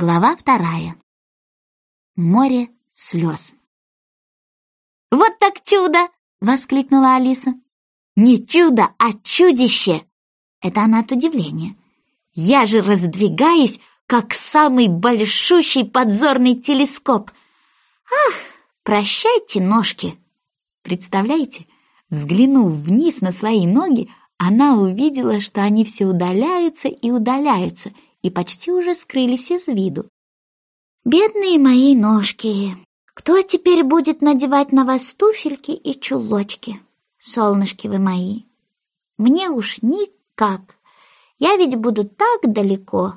Глава вторая. Море слез. «Вот так чудо!» — воскликнула Алиса. «Не чудо, а чудище!» Это она от удивления. «Я же раздвигаюсь, как самый большущий подзорный телескоп! Ах, прощайте, ножки!» Представляете, взглянув вниз на свои ноги, она увидела, что они все удаляются и удаляются — и почти уже скрылись из виду. «Бедные мои ножки! Кто теперь будет надевать на вас туфельки и чулочки, солнышки вы мои? Мне уж никак. Я ведь буду так далеко.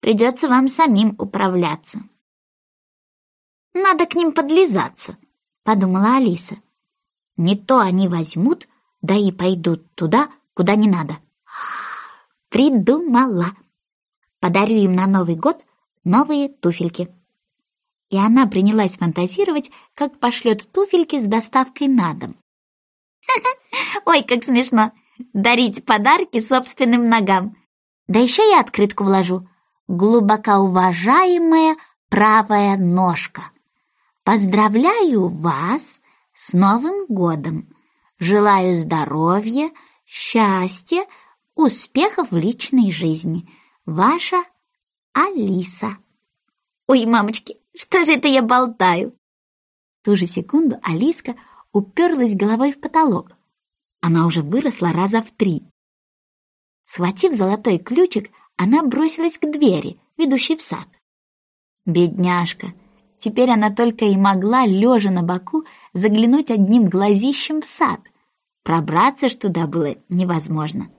Придется вам самим управляться». «Надо к ним подлизаться», — подумала Алиса. «Не то они возьмут, да и пойдут туда, куда не надо». «Придумала!» Подарю им на Новый год новые туфельки». И она принялась фантазировать, как пошлет туфельки с доставкой на дом. «Ой, как смешно! Дарить подарки собственным ногам! Да еще я открытку вложу. Глубоко уважаемая правая ножка! Поздравляю вас с Новым годом! Желаю здоровья, счастья, успехов в личной жизни!» Ваша Алиса. Ой, мамочки, что же это я болтаю? В ту же секунду Алиска уперлась головой в потолок. Она уже выросла раза в три. Схватив золотой ключик, она бросилась к двери, ведущей в сад. Бедняжка! Теперь она только и могла, лежа на боку, заглянуть одним глазищем в сад. Пробраться ж туда было невозможно.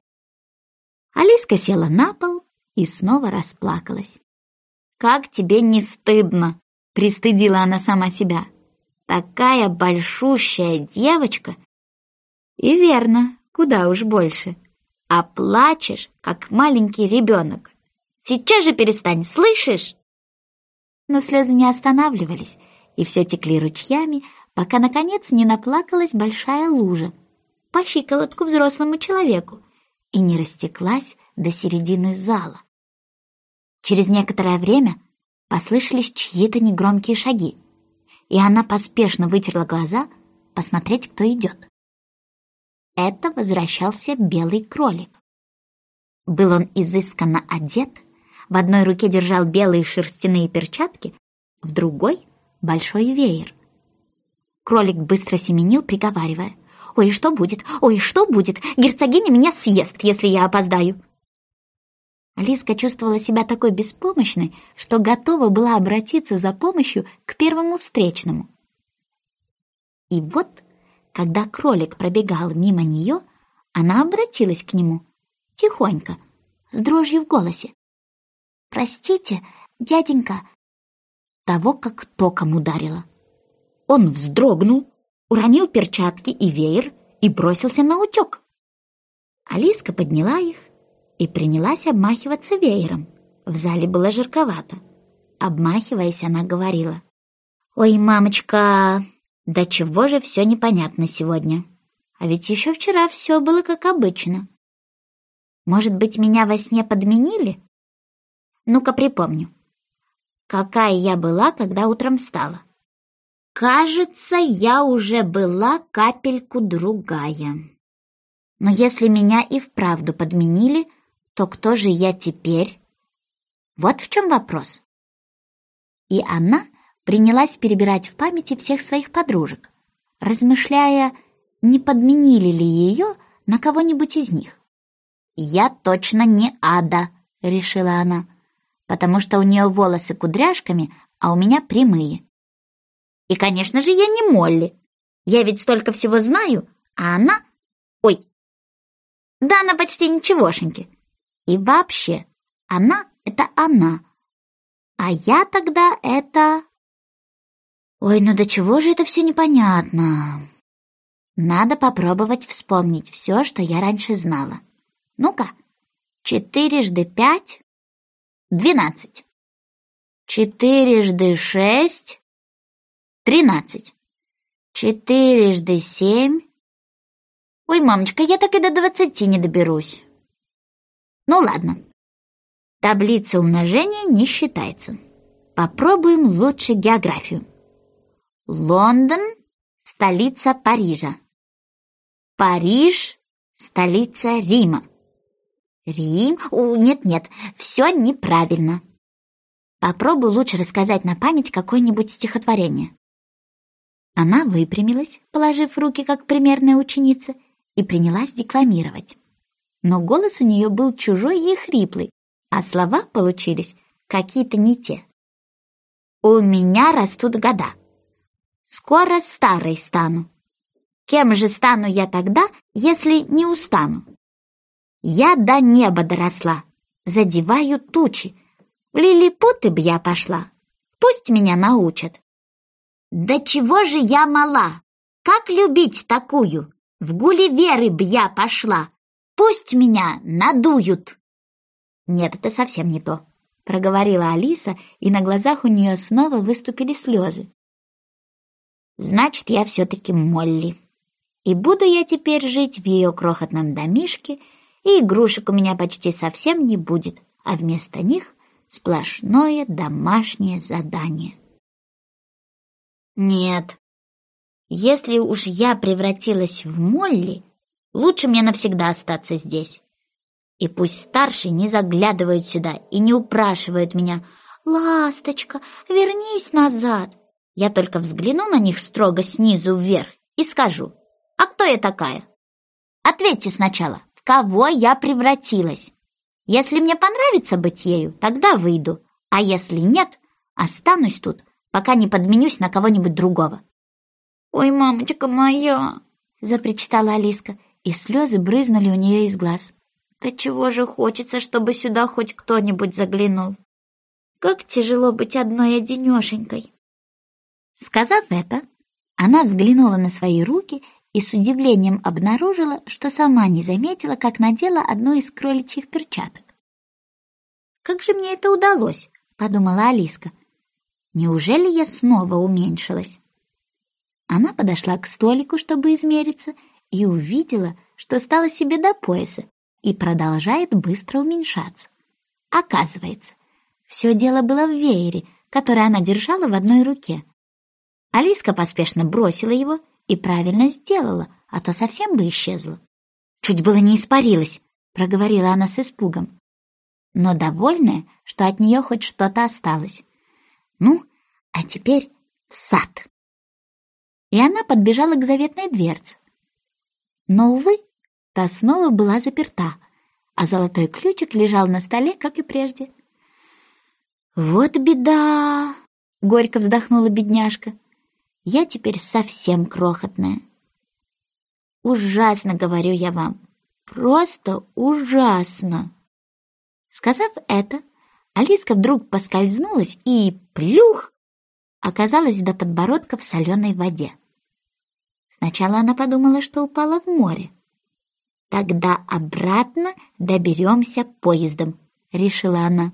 Алиска села на пол и снова расплакалась. «Как тебе не стыдно?» — пристыдила она сама себя. «Такая большущая девочка!» «И верно, куда уж больше. А плачешь, как маленький ребенок. Сейчас же перестань, слышишь?» Но слезы не останавливались, и все текли ручьями, пока, наконец, не наплакалась большая лужа по щиколотку взрослому человеку и не растеклась до середины зала. Через некоторое время послышались чьи-то негромкие шаги, и она поспешно вытерла глаза посмотреть, кто идет. Это возвращался белый кролик. Был он изысканно одет, в одной руке держал белые шерстяные перчатки, в другой — большой веер. Кролик быстро семенил, приговаривая. «Ой, что будет? Ой, что будет? Герцогиня меня съест, если я опоздаю!» Алиска чувствовала себя такой беспомощной, что готова была обратиться за помощью к первому встречному. И вот, когда кролик пробегал мимо нее, она обратилась к нему, тихонько, с дрожью в голосе. «Простите, дяденька!» Того, как током ударило. Он вздрогнул, уронил перчатки и веер и бросился на утек. Алиска подняла их, и принялась обмахиваться веером. В зале было жарковато. Обмахиваясь, она говорила. «Ой, мамочка, да чего же все непонятно сегодня? А ведь еще вчера все было как обычно. Может быть, меня во сне подменили? Ну-ка припомню. Какая я была, когда утром встала? Кажется, я уже была капельку другая. Но если меня и вправду подменили, то кто же я теперь? Вот в чем вопрос. И она принялась перебирать в памяти всех своих подружек, размышляя, не подменили ли ее на кого-нибудь из них. «Я точно не Ада», — решила она, «потому что у нее волосы кудряшками, а у меня прямые». И, конечно же, я не Молли. Я ведь столько всего знаю, а она... Ой, да она почти ничегошеньки. И вообще, она — это она. А я тогда это... Ой, ну до чего же это все непонятно? Надо попробовать вспомнить все, что я раньше знала. Ну-ка, четырежды пять — двенадцать. Четырежды шесть — тринадцать. Четырежды семь... Ой, мамочка, я так и до двадцати не доберусь. Ну ладно. Таблица умножения не считается. Попробуем лучше географию. Лондон – столица Парижа. Париж – столица Рима. Рим? Нет-нет, все неправильно. Попробуй лучше рассказать на память какое-нибудь стихотворение. Она выпрямилась, положив руки как примерная ученица, и принялась декламировать. Но голос у нее был чужой и хриплый, а слова получились какие-то не те. «У меня растут года. Скоро старой стану. Кем же стану я тогда, если не устану? Я до неба доросла, задеваю тучи. В лилипуты б я пошла, пусть меня научат. Да чего же я мала? Как любить такую? В гулливеры б я пошла, пусть меня надуют. Нет, это совсем не то, проговорила Алиса, и на глазах у нее снова выступили слезы. Значит, я все-таки Молли. И буду я теперь жить в ее крохотном домишке, и игрушек у меня почти совсем не будет, а вместо них сплошное домашнее задание. Нет, если уж я превратилась в Молли, лучше мне навсегда остаться здесь. И пусть старшие не заглядывают сюда и не упрашивают меня «Ласточка, вернись назад!» Я только взгляну на них строго снизу вверх и скажу «А кто я такая?» Ответьте сначала, в кого я превратилась? Если мне понравится быть ею, тогда выйду, а если нет, останусь тут, пока не подменюсь на кого-нибудь другого. «Ой, мамочка моя!» — запричитала Алиска, и слезы брызнули у нее из глаз. «Да чего же хочется, чтобы сюда хоть кто-нибудь заглянул? Как тяжело быть одной одинешенькой!» Сказав это, она взглянула на свои руки и с удивлением обнаружила, что сама не заметила, как надела одну из кроличьих перчаток. «Как же мне это удалось?» — подумала Алиска. «Неужели я снова уменьшилась?» Она подошла к столику, чтобы измериться, и увидела, что стала себе до пояса и продолжает быстро уменьшаться. Оказывается, все дело было в веере, который она держала в одной руке. Алиска поспешно бросила его и правильно сделала, а то совсем бы исчезла. «Чуть было не испарилась», — проговорила она с испугом. Но довольная, что от нее хоть что-то осталось. «Ну, а теперь в сад» и она подбежала к заветной дверце. Но, увы, та снова была заперта, а золотой ключик лежал на столе, как и прежде. «Вот беда!» — горько вздохнула бедняжка. «Я теперь совсем крохотная». «Ужасно, говорю я вам, просто ужасно!» Сказав это, Алиска вдруг поскользнулась и, плюх, оказалась до подбородка в соленой воде. Сначала она подумала, что упала в море. «Тогда обратно доберемся поездом», — решила она.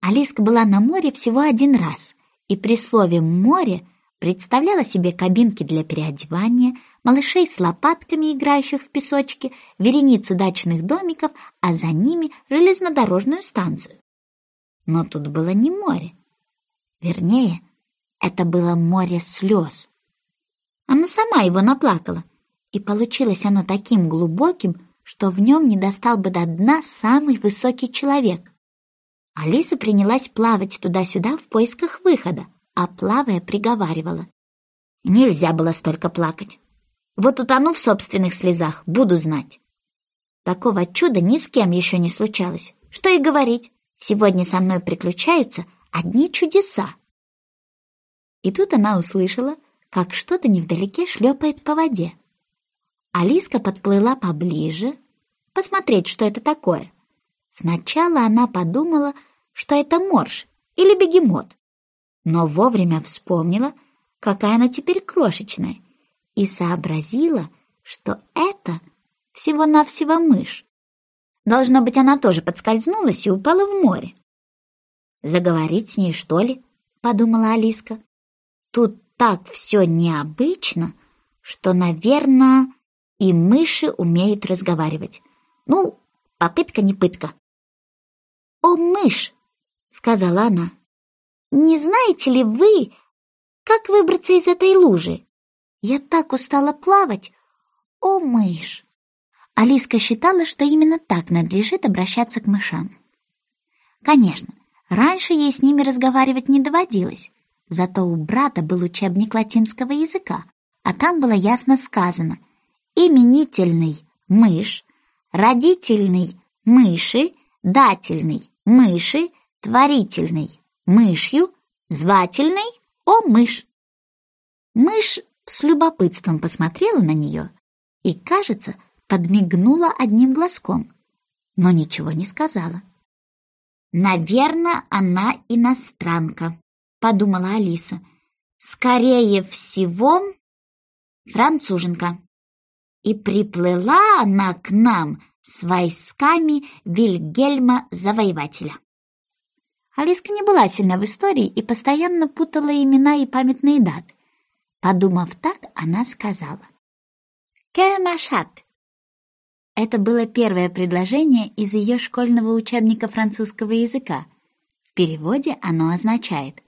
Алиска была на море всего один раз, и при слове «море» представляла себе кабинки для переодевания, малышей с лопатками, играющих в песочке, вереницу дачных домиков, а за ними железнодорожную станцию. Но тут было не море, Вернее, это было море слез. Она сама его наплакала, и получилось оно таким глубоким, что в нем не достал бы до дна самый высокий человек. Алиса принялась плавать туда-сюда в поисках выхода, а плавая приговаривала. Нельзя было столько плакать. Вот утону в собственных слезах, буду знать. Такого чуда ни с кем еще не случалось. Что и говорить, сегодня со мной приключаются одни чудеса. И тут она услышала, как что-то невдалеке шлепает по воде. Алиска подплыла поближе, посмотреть, что это такое. Сначала она подумала, что это морж или бегемот, но вовремя вспомнила, какая она теперь крошечная, и сообразила, что это всего-навсего мышь. Должно быть, она тоже подскользнулась и упала в море. Заговорить с ней, что ли? Подумала Алиска. Тут так все необычно, что, наверное, и мыши умеют разговаривать. Ну, попытка не пытка. «О, мышь!» — сказала она. не знаете ли вы, как выбраться из этой лужи? Я так устала плавать. О, мышь!» Алиска считала, что именно так надлежит обращаться к мышам. Конечно, раньше ей с ними разговаривать не доводилось, зато у брата был учебник латинского языка, а там было ясно сказано «именительный мышь», «родительный мыши», «дательный мыши», «творительный мышью», «звательный о мышь». Мышь с любопытством посмотрела на нее и, кажется, подмигнула одним глазком, но ничего не сказала. «Наверное, она иностранка», — подумала Алиса. «Скорее всего, француженка». И приплыла она к нам с войсками Вильгельма Завоевателя. Алиска не была сильна в истории и постоянно путала имена и памятные даты. Подумав так, она сказала. «Кэмашат». Это было первое предложение из ее школьного учебника французского языка. В переводе оно означает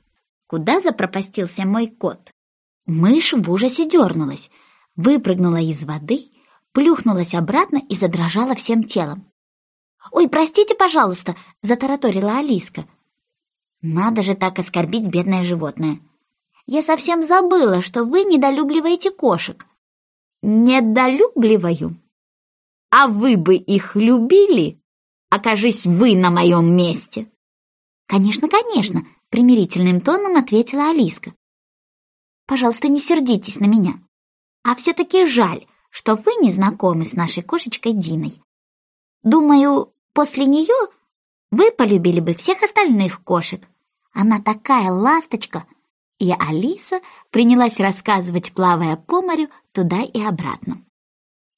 «Куда запропастился мой кот?» Мышь в ужасе дернулась, выпрыгнула из воды, плюхнулась обратно и задрожала всем телом. «Ой, простите, пожалуйста!» — затараторила Алиска. «Надо же так оскорбить бедное животное!» Я совсем забыла, что вы недолюбливаете кошек. Недолюбливаю. А вы бы их любили? Окажись вы на моем месте. Конечно, конечно, примирительным тоном ответила Алиска. Пожалуйста, не сердитесь на меня. А все-таки жаль, что вы не знакомы с нашей кошечкой Диной. Думаю, после нее вы полюбили бы всех остальных кошек. Она такая ласточка — и Алиса принялась рассказывать, плавая по морю туда и обратно.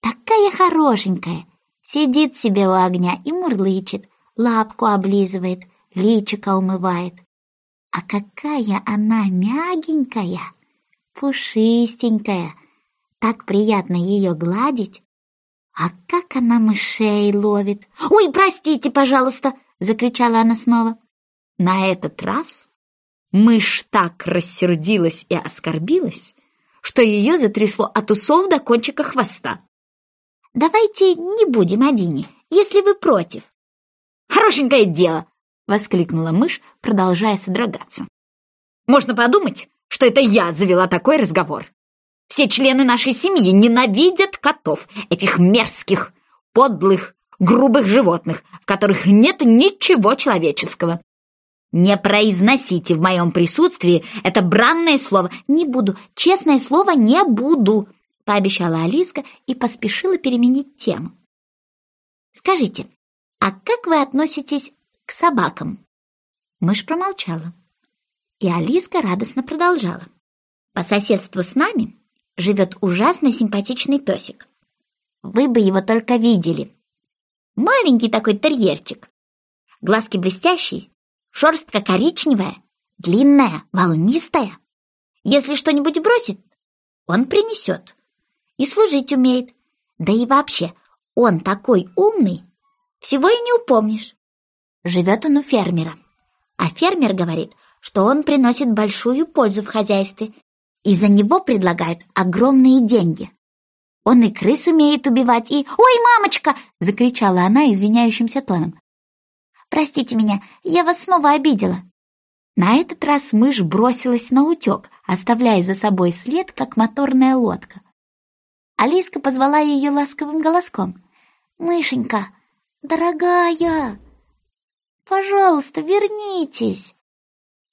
«Такая хорошенькая! Сидит себе у огня и мурлычет, лапку облизывает, личико умывает. А какая она мягенькая, пушистенькая! Так приятно ее гладить! А как она мышей ловит! Ой, простите, пожалуйста!» — закричала она снова. На этот раз Мышь так рассердилась и оскорбилась, что ее затрясло от усов до кончика хвоста. «Давайте не будем одни, если вы против». «Хорошенькое дело!» — воскликнула мышь, продолжая содрогаться. «Можно подумать, что это я завела такой разговор. Все члены нашей семьи ненавидят котов, этих мерзких, подлых, грубых животных, в которых нет ничего человеческого. «Не произносите в моем присутствии это бранное слово!» «Не буду, честное слово, не буду!» — пообещала Алиска и поспешила переменить тему. «Скажите, а как вы относитесь к собакам?» Мышь промолчала, и Алиска радостно продолжала. «По соседству с нами живет ужасно симпатичный песик. Вы бы его только видели. Маленький такой терьерчик. Глазки блестящие, Шерстка коричневая, длинная, волнистая. Если что-нибудь бросит, он принесет. И служить умеет. Да и вообще, он такой умный, всего и не упомнишь. Живет он у фермера. А фермер говорит, что он приносит большую пользу в хозяйстве, и за него предлагают огромные деньги. Он и крыс умеет убивать, и... «Ой, мамочка!» — закричала она извиняющимся тоном. Простите меня, я вас снова обидела». На этот раз мышь бросилась на утек, оставляя за собой след, как моторная лодка. Алиска позвала ее ласковым голоском. «Мышенька, дорогая, пожалуйста, вернитесь.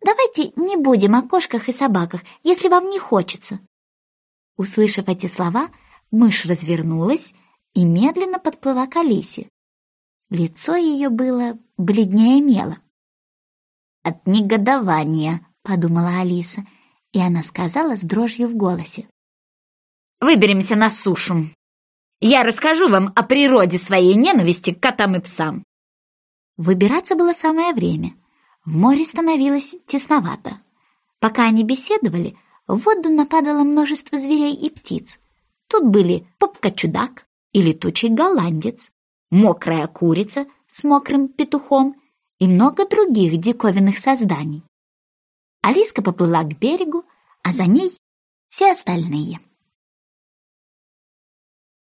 Давайте не будем о кошках и собаках, если вам не хочется». Услышав эти слова, мышь развернулась и медленно подплыла к Алисе. Лицо ее было бледнее мела. «От негодования», — подумала Алиса, и она сказала с дрожью в голосе. «Выберемся на сушу. Я расскажу вам о природе своей ненависти к котам и псам». Выбираться было самое время. В море становилось тесновато. Пока они беседовали, в воду нападало множество зверей и птиц. Тут были попка-чудак и летучий голландец, мокрая курица с мокрым петухом и много других диковинных созданий. Алиска поплыла к берегу, а за ней все остальные.